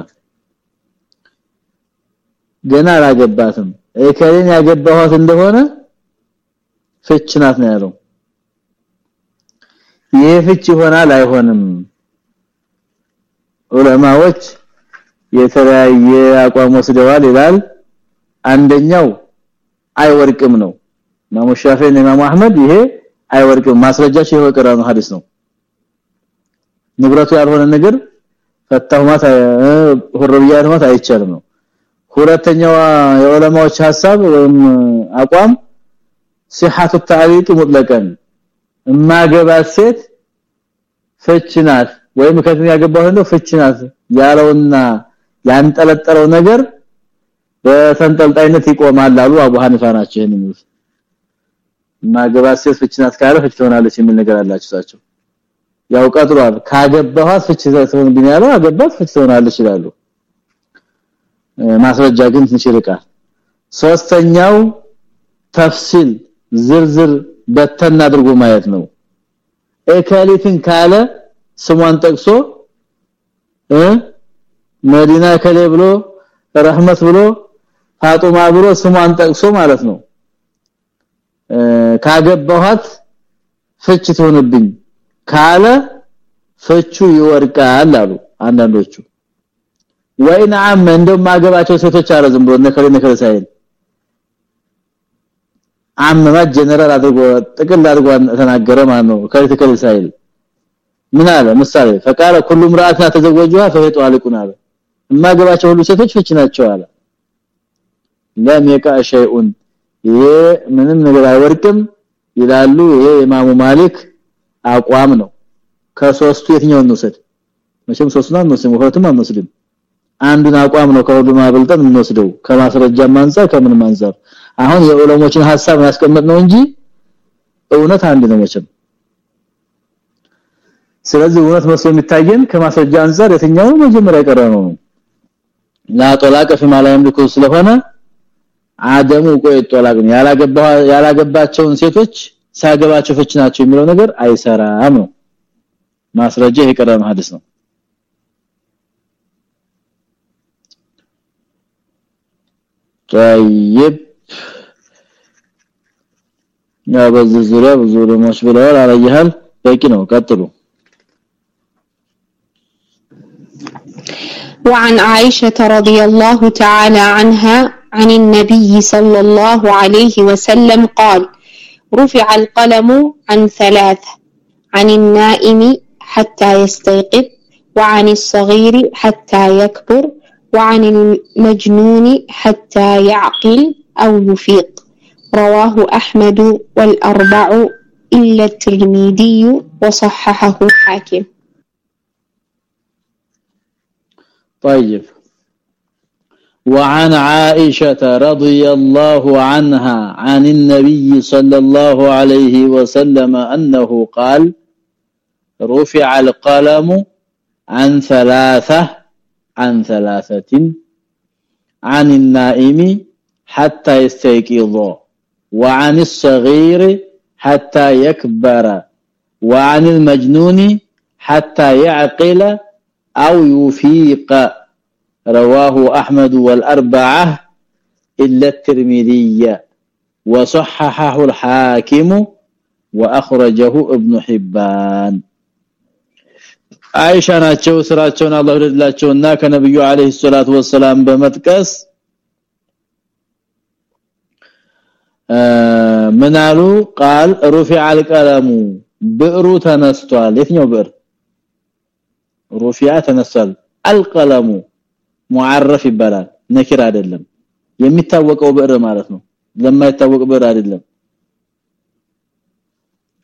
A: ገና አላገባትም እከሊን ያገባኋት እንደሆነ ፍችናት ነው ያለው። ይሄ ፍች ይሆናል አይሆንም? ዑለማዎች የተለያየ አቋም ወስደዋል ይላል። አንደኛው አይወርቅም ነው። ኢማሙ ሻፊዒ እና ኢማሙ አህመድ ይሄ አይወርቅም ማስረጃቸው ይሄው ቀራኑ ሐዲስ ነው። ንብረቱ ያልሆነ ነገር ፈታሁማት ሁርብያ ያልሆነ አይቻልም ነው ሁለተኛው የዑለማዎች ሐሳብ ወይም አቋም ሲሐቱ ተዓሊቅ ሙጥለቀን እማገባት ሴት ፍችናት ወይም ከዚህ ያገባው ነው? ፍችናት ያለውና ያንጠለጠለው ነገር በተንጠልጣይነት ይቆማል አሉ አቡ ሐኒፋ ናቸው ይሄንን ማገባት ሴት ፍችናት ካለ ፍች ትሆናለች የሚል ነገር አላችሁ ያው ቀጥሏል። ካገባኋት ፍች ትሆንብኝ ያለው አገባት ፍች ትሆናለች ይላሉ ማስረጃ ግን ትንሽ ይርቃል። ሶስተኛው ተፍሲል ዝርዝር በተና አድርጎ ማየት ነው። እከሊትን ካለ ስሟን ጠቅሶ እ መዲና ከሌ ብሎ ረህመት ብሎ ፋጡማ ብሎ ስሟን ጠቅሶ ማለት ነው። ካገባኋት ፍች ትሆንብኝ ካለ ፍቹ ይወርቃል አሉ አንዳንዶቹ ወይን አም እንደው ማገባቸው ሴቶች አረ ዝም ብሎ ነከለ ነከለ ሳይል አመማ ጀነራል አድርጎ ጥቅል አድርጎ ተናገረ ማለት ነው ከልከል ሳይል ምን አለ ምሳሌ فقال كل امراه تزوجها فهي طالق አለ ማገባቸው ሁሉ ሴቶች ፍች ናቸው አለ ለም يقع شيء ይሄ ምንም ነገር አይወርቅም ይላሉ ይሄ ኢማሙ ማሊክ አቋም ነው ከሶስቱ የትኛውን ነው ሰድ መቼም ሶስቱን አንወስድም ሁለቱም አንወስድም አንዱን አቋም ነው ከሁሉም አብልጠን የምንወስደው ከማስረጃም አንፃር ከምንም አንፃር አሁን የዑለሞችን ሐሳብ ያስቀመጥ ነው እንጂ እውነት አንድ ነው መቼም ስለዚህ እውነት መስሎ የሚታየን ከማስረጃ አንፃር የትኛው መጀመሪያ የቀረ ነው ላ ጦላቀ فيما لا يملك ስለሆነ አደሙ ቆይ ጦላቅ ያላገባ ያላገባቸውን ሴቶች ሳገባቸው ፍች ናቸው የሚለው ነገር አይሰራም ነው ማስረጃ የቀረ ነው ሐዲስ ነው طيب. يا بزلزلة بزلزلة مش بالأول على جهل. لكنه قتلوا
D: وعن عائشة رضي الله تعالى عنها عن النبي صلى الله عليه وسلم قال رفع القلم عن ثلاث عن النائم حتى يستيقظ وعن الصغير حتى يكبر وعن المجنون حتى يعقل أو يفيق. رواه أحمد والأربع إلا الترمذي وصححه الحاكم
A: طيب. وعن عائشة رضي الله عنها عن النبي صلى الله عليه وسلم أنه قال رفع القلم عن ثلاثة عن ثلاثة عن النائم حتى يستيقظ وعن الصغير حتى يكبر وعن المجنون حتى يعقل أو يفيق. رواه أحمد والأربعة إلا الترمذي وصححه الحاكم وأخرجه ابن حبان. አይሻ ናቸው ስራቸውን አላህ ይወድላቸውና ከነብዩ አለይሂ ሰላቱ ወሰለም በመጥቀስ ምናሉ ቃል رفع القلم ብዕሩ ተነስቷል የትኛው ብዕር ሩፊያ ተነስቷል አልቀለሙ ሙዓረፍ ይባላል ነኪር አይደለም የሚታወቀው ብዕር ማለት ነው ለማይታወቅ ብዕር አይደለም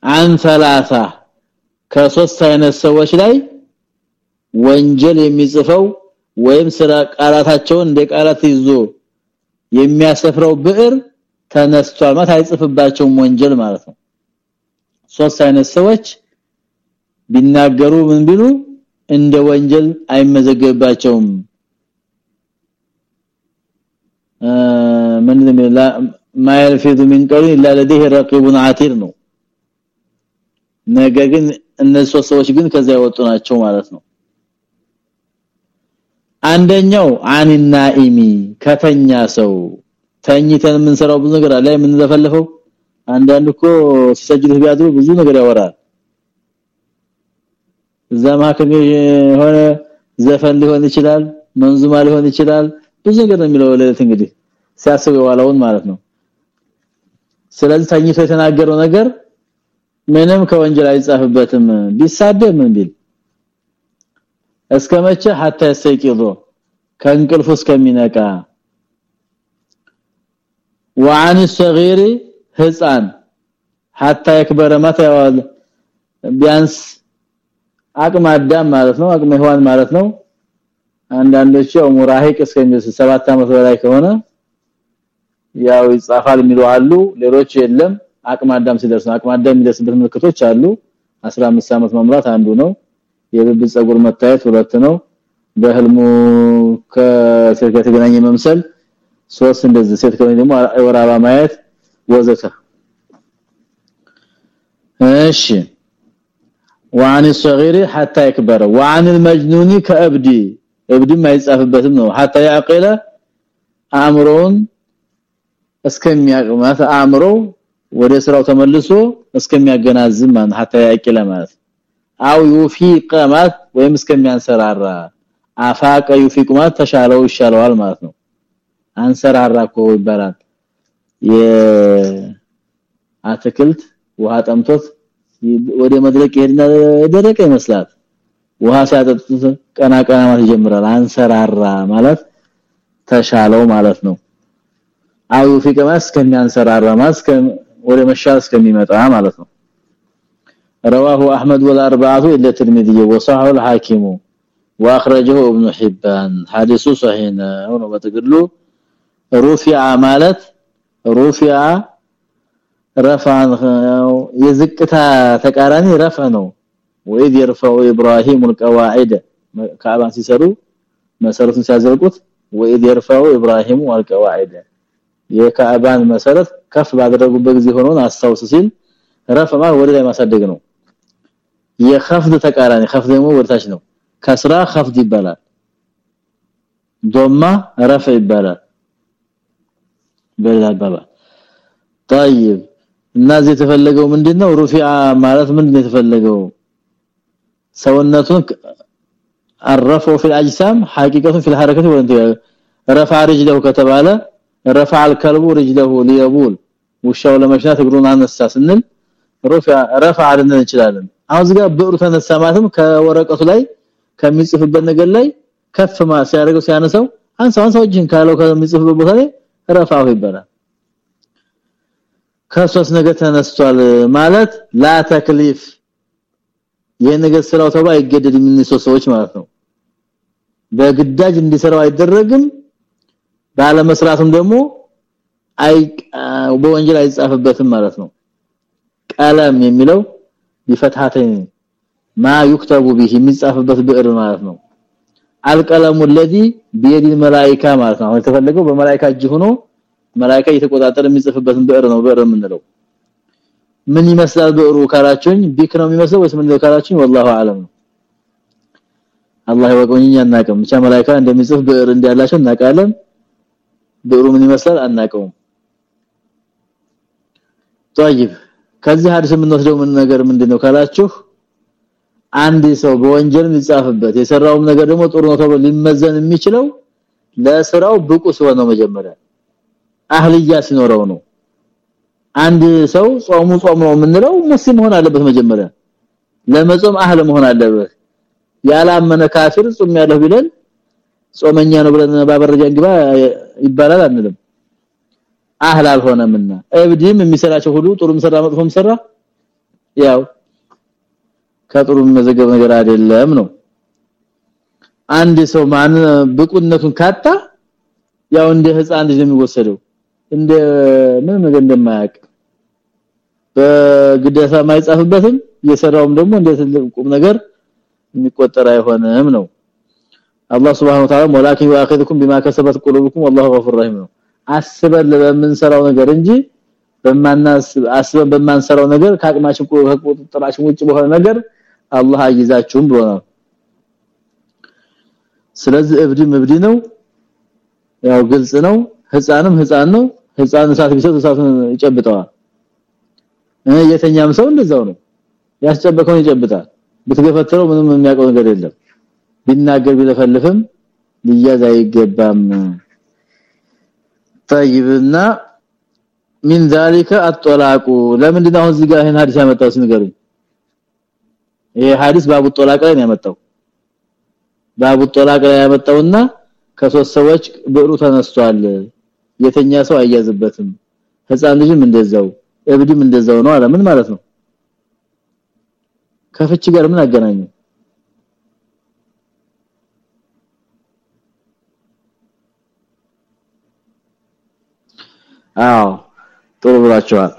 A: አን ሰላሳ ከሶስት አይነት ሰዎች ላይ ወንጀል የሚጽፈው ወይም ስራ ቃላታቸውን እንደ ቃላት ይዞ የሚያሰፍረው ብዕር ተነስቷል ማለት አይጽፍባቸውም ወንጀል ማለት ነው ሶስት አይነት ሰዎች ቢናገሩ ምን ቢሉ እንደ ወንጀል አይመዘገብባቸውም ምን ما يلفظ من قول الا لديه رقيب عتيد ነው ነገር ግን እነሱ ሰዎች ግን ከዛ ያወጡ ናቸው ማለት ነው አንደኛው አኒናኢሚ ከተኛ ሰው። ተኝተን የምንሰራው ብዙ ነገር አለ። የምንዘፈልፈው አንዳንድ እኮ ሲሰጅድ ቢያድሩ ብዙ ነገር ያወራል። እዛ ማከም ዘፈን ሊሆን ይችላል መንዙማ ሊሆን ይችላል። ብዙ ነገር ነው የሚለው ለለት እንግዲህ ሲያስብ የዋለውን ማለት ነው። ስለዚህ ተኝቶ የተናገረው ነገር ምንም ከወንጀል አይጻፍበትም። ቢሳደብ ምን ቢል እስከመቼ hatta ያሰቂዶ ከእንቅልፉ እስከሚነቃ وعن الصغير ህፃን hatta يكبر متى ቢያንስ አቅመ አዳም ማለት ነው አቅመ ሔዋን ማለት ነው አንዳንዶቹ ሙራሂቅ እስከሚደርስ 7 አመት በላይ ከሆነ ያው ይጻፋል የሚሉ አሉ ሌሎች የለም አቅመ አዳም ሲደርስ አቅመ አዳም የሚደርስበት ምልክቶች አሉ 15 አመት መምራት አንዱ ነው የብብት ጸጉር መታየት ሁለት ነው። በህልሙ ከሴት ጋር የተገናኘ መምሰል ሶስት እንደዚህ ሴት ከሆነ ደግሞ ወር አበባ ማየት ወዘተ። እሺ። وعن الصغير حتى يكبر وعن المجنون كابدي ابدي ما يጻፍበትም ነው حتى يعقل አእምሮን እስከሚያቀማት አእምሮ ወደ ስራው ተመልሶ እስከሚያገናዝም ማለት حتى يعقل ማለት አው ይፊቀ ወይም እስከሚያንሰራራ አፋቀ ይፊቁ ማለት ተሻለው ይሻለዋል ማለት ነው። አንሰራራ አንሰራራኮ ይባላል። የአትክልት ውሃ ጠምቶት ወደ መድረቅ ይሄድና ደረቀ ይመስላል። ውሃ ሲያጠጡት ቀና ቀና ማለት ይጀምራል። አንሰራራ ማለት ተሻለው ማለት ነው። አው ይፊቀ ማለት እስከሚያንሰራራ ወደ መሻል እስከሚመጣ ማለት ነው። رواه احمد والاربعه الا الترمذي وصححه الحاكم واخرجه ابن حبان حديث صحيح هو بتقولوا رفع ማለት رفع رفع የዝቅታ ተቃራኒ ረፈ ነው ወይድ يرفع ابراهيم القواعد ካዕባን ሲሰሩ መሰረቱን ሲያዘርቁት ወይድ يرفع ابراهيم القواعد የካዕባን መሰረት ከፍ ባደረጉበት ጊዜ ሆኖን አስተውስ ሲል ረፈማ ወደ ላይ ማሳደግ ነው የኸፍድ ተቃራኒ ኸፍድ ደግሞ ወርታች ነው ከስራ ኸፍድ ይባላል ዶማ ረፈ ይባላል በሌላ አባባል طيب እነዚህ የተፈለገው ምንድነው ሩፊዓ ማለት ምንድነው የተፈለገው ሰውነቱን አረፈው في الاجسام حقيقه في الحركه ወንተ رفع رجله ከተባለ رفع الكلب رجله ليبول ውሻው ለመሽናት እግሩን አነሳ ስንል رفع رفع ልንል አሁን ጋር ብዕሩ ተነሳ ማለትም ከወረቀቱ ላይ ከሚጽፍበት ነገር ላይ ከፍ ማ ሲያደርገው ሲያነሳው አንሳው አንሳው እጅን ካለው ከሚጽፍበት ቦታ ላይ ረፋው ይባላል። ከሶስት ነገር ተነስቷል ማለት ላ ተክሊፍ የነገር ስራው ተባ አይገደድም እነሱ ሰዎች ማለት ነው። በግዳጅ እንዲሰራው አይደረግም። ባለመስራቱም ደግሞ አይ በወንጀል አይጻፍበትም ማለት ነው። ቀለም የሚለው بفتحتين ما يكتب به የሚጻፍበት ብዕር ማለት ነው አልቀለሙ الذي بيد الملائكه ማለት ነው የተፈለገው በመላእክት እጅ ሆኖ መላእክት እየተቆጣጠረ የሚጽፍበትን ብዕር ነው ብዕር የምንለው ምን ይመስላል ብዕሩ ካላችሁኝ ቢክ ነው የሚመስለው ወይስ ምን ካላችሁኝ والله اعلم አላህ ይወቀውኝ እናቀም ብቻ መላእክት እንደሚጽፍ ብዕር እንዳላቸው እናቃለን ብዕሩ ምን ይመስላል አናቀውም طيب ከዚህ ሐዲስ የምንወስደው ምን ነገር ምንድነው ካላችሁ አንድ ሰው በወንጀል ሊጻፍበት የሰራውም ነገር ደግሞ ጥሩ ነው ተብሎ ሊመዘን የሚችለው ለስራው ብቁ ሲሆን ነው መጀመሪያ። አህልያ ሲኖረው ነው። አንድ ሰው ጾሙ ጾም ነው የምንለው ሙስሊም መሆን አለበት መጀመሪያ። ለመጾም አህል መሆን አለበት። ያላመነ ካፊር ጾም ያለው ቢለን ጾመኛ ነው ብለን ባበረጃ እንግባ ይባላል አንልም አህል አልሆነምና። እብድም የሚሰራቸው ሁሉ ጥሩም ሰራ መጥፎም ሰራ ያው ከጥሩም መዘገብ ነገር አይደለም ነው። አንድ ሰው ማን ብቁነቱን ካጣ ያው እንደ ህፃን ልጅ የሚወሰደው። እንደ ምንም ነገር እንደማያውቅ በግዴታ ማይጻፍበትም የሰራውም ደግሞ እንደ ትልቅ ቁም ነገር የሚቆጠር አይሆንም ነው። አላህ Subhanahu Wa Ta'ala ወላኪን ያአخذኩም ቢማ ከሰበት والله غفور رحيم ነው። አስበን በምንሰራው ነገር እንጂ በማናስ አስበን በማንሰራው ነገር ካቅማችን ከቁጥጥራችን ውጭ በሆነ ነገር አላህ አይዛችሁም ብሎናል ስለዚህ እብድም እብድ ነው። ያው ግልጽ ነው። ህፃንም ህፃን ነው። ህፃን እሳት ቢሰጥ እሳቱን ይጨብጠዋል። የተኛም ሰው እንደዛው ነው። ያስጨበቀውን ይጨብጣል። ብትገፈተረው ምንም የሚያውቀው ነገር የለም። ቢናገር ቢለፈልፍም ሊያዝ አይገባም طيبنا من ذلك الطلاق ለምን እንደው እዚህ ጋር ይሄን ሐዲስ ያመጣው ሲነገሩኝ ይሄ ሐዲስ ባቡ ጦላቅ ላይ ነው ያመጣው። ባቡ ጦላቅ ላይ ያመጣውና ከሶስት ሰዎች ብሩ ተነስቷል። የተኛ ሰው አያዝበትም ህፃን ልጅም እንደዛው እብድም እንደዛው ነው አለ። ምን ማለት ነው? ከፍች ጋር ምን አገናኘው? አዎ ጥሩ ብላችኋል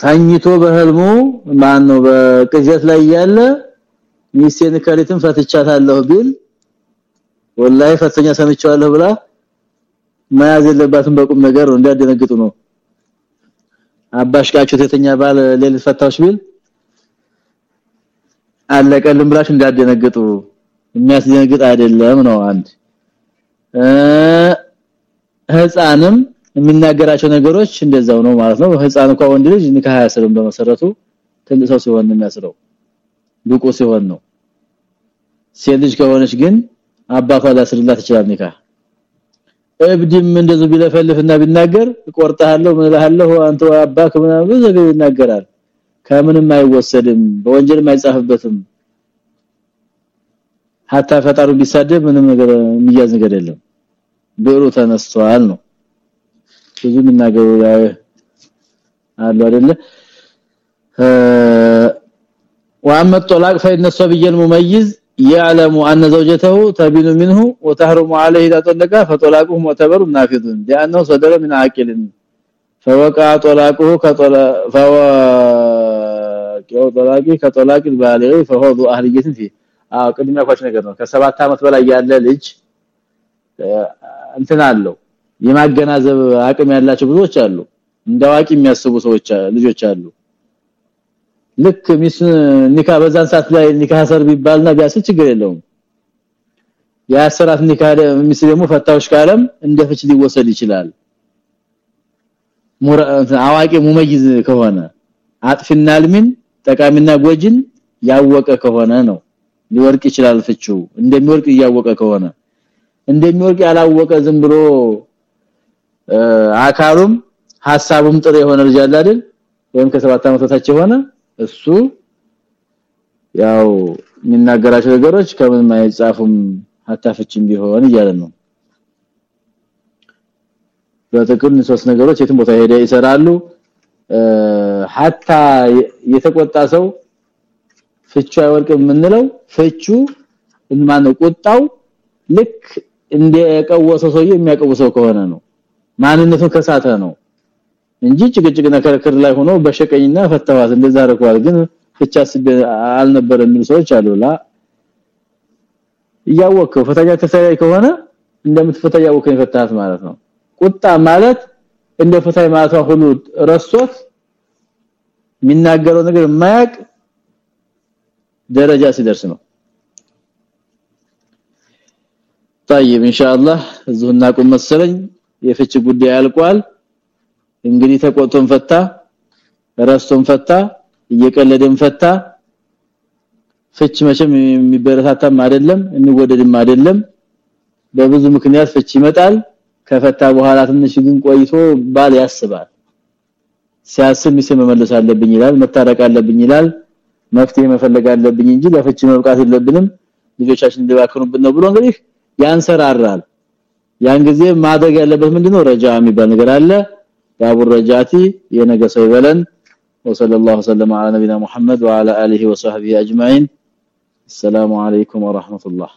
A: ታኝቶ በህልሙ ማን ነው በቅዠት ላይ ያለ ሚስቴን ከሪትን ፈትቻታለሁ ቢል ወላይ ፈተኛ ሰምቻለሁ ብላ መያዝ የለባትም በቁም ነገር እንዳደነግጡ ነው። አባሽቃችሁ የተኛ ባል ሌሊት ፈታዎች ቢል አለቀልም ብላችሁ እንዳደነግጡ የሚያስደነግጥ አይደለም ነው አንድ። ህፃንም የሚናገራቸው ነገሮች እንደዛው ነው ማለት ነው። ህፃን እንኳን ወንድ ልጅ ንካህ አያስርም በመሰረቱ ትልቅ ሰው ሲሆን የሚያስረው ብቁ ሲሆን ነው። ሴት ልጅ ከሆነች ግን አባቷ ላስርላት ይችላል ንካህ እብድም እንደዚህ ቢለፈልፍና ቢናገር ቆርጣለሁ ምንላለሁ አንተ አባክ ምናምን ብዙ ይናገራል። ከምንም አይወሰድም በወንጀልም አይጻፍበትም። ሀታ ፈጣሩ ቢሳደብ ምንም ነገር የሚያዝ ነገር የለም። ብሩ ተነስቷል ነው ብዙ የሚናገሩ አሉ አይደለ واما الطلاق فإن الصبي المميز يعلم أن زوجته تبين منه وتحرم عليه إذا طلق فطلاقه معتبر نافذ لأنه صدر من عاقل فوقع طلاقه كطلاق فهو طلاقه كطلاق البالغ فهو ذو أهلية فيه አዎ ቅድሚያ ኳች ነገር ነው ከሰባት አመት በላይ ያለ ልጅ እንትን አለው የማገናዘብ አቅም ያላቸው ብዙዎች አሉ። እንደዋቂ የሚያስቡ ሰዎች ልጆች አሉ። ልክ ሚስ ኒካ በዛን ሰዓት ላይ ኒካ ሰር ቢባልና ቢያስ ችግር የለውም። ያሰራት ኒካ ሚስ ደግሞ ፈታዎች ካለም እንደ ፍች ሊወሰድ ይችላል። አዋቂ ሙመይዝ ከሆነ አጥፍና ልምን ጠቃሚና ጎጅን ያወቀ ከሆነ ነው። ሊወርቅ ይችላል ፍቹ። እንደሚወርቅ እያወቀ ከሆነ እንደሚወርቅ ያላወቀ ዝም ብሎ አካሉም ሐሳቡም ጥሩ የሆነ ልጅ አለ አይደል? ወይም ከሰባት በታች የሆነ እሱ ያው የሚናገራቸው ነገሮች ከምን አይጻፉም አታፍችም ቢሆን እያለ ነው። በጥቅል ሶስት ነገሮች የትም ቦታ ሄደ ይሰራሉ። ሐታ የተቆጣ ሰው ፍቹ አይወርቅም የምንለው ፍቹ ማነው? ቁጣው ልክ እንደ ቀወሰው ሰው የሚያቀውሰው ከሆነ ነው ማንነቱን ከሳተ ነው እንጂ ጭቅጭቅና ክርክር ላይ ሆኖ በሸቀኝና ፈተዋት እንደዛ አርኳል ግን ፍቻ አልነበረም የሚሉ ሰዎች አሉላ እያወቀው ፈተኛ ተሰያይ ከሆነ እንደምትፈታ ያወቀው የፈታት ማለት ነው ቁጣ ማለት እንደ ፈታይ ማለት ሁሉ ረሶት የሚናገረው ነገር የማያቅ ደረጃ ሲደርስ ነው طيب ان شاء الله እዚሁ እናቁም መሰለኝ የፍች ጉዳይ አልቋል። እንግዲህ ተቆጥቶን ፈታ ረስቶን ፈታ እየቀለደን ፈታ። ፍች መቼም የሚበረታታም አይደለም የሚወደድም አይደለም። በብዙ ምክንያት ፍች ይመጣል። ከፈታ በኋላ ትንሽ ግን ቆይቶ ባል ያስባል። ሲያስብ ሚስት መመለስ አለብኝ ይላል መታረቅ አለብኝ ይላል መፍትሄ መፈለግ አለብኝ እንጂ ለፍች መብቃት የለብንም። ልጆቻችን እንዲባክኑብን ነው ብሎ እንግዲህ ያንሰራራል ያን ጊዜ ማድረግ ያለበት ምንድነው ረጃ የሚባል ነገር አለ ባቡ ረጃቲ የነገ ሰው ይበለን وصلى الله وسلم على نبينا محمد وعلى اله وصحبه اجمعين السلام عليكم ورحمه الله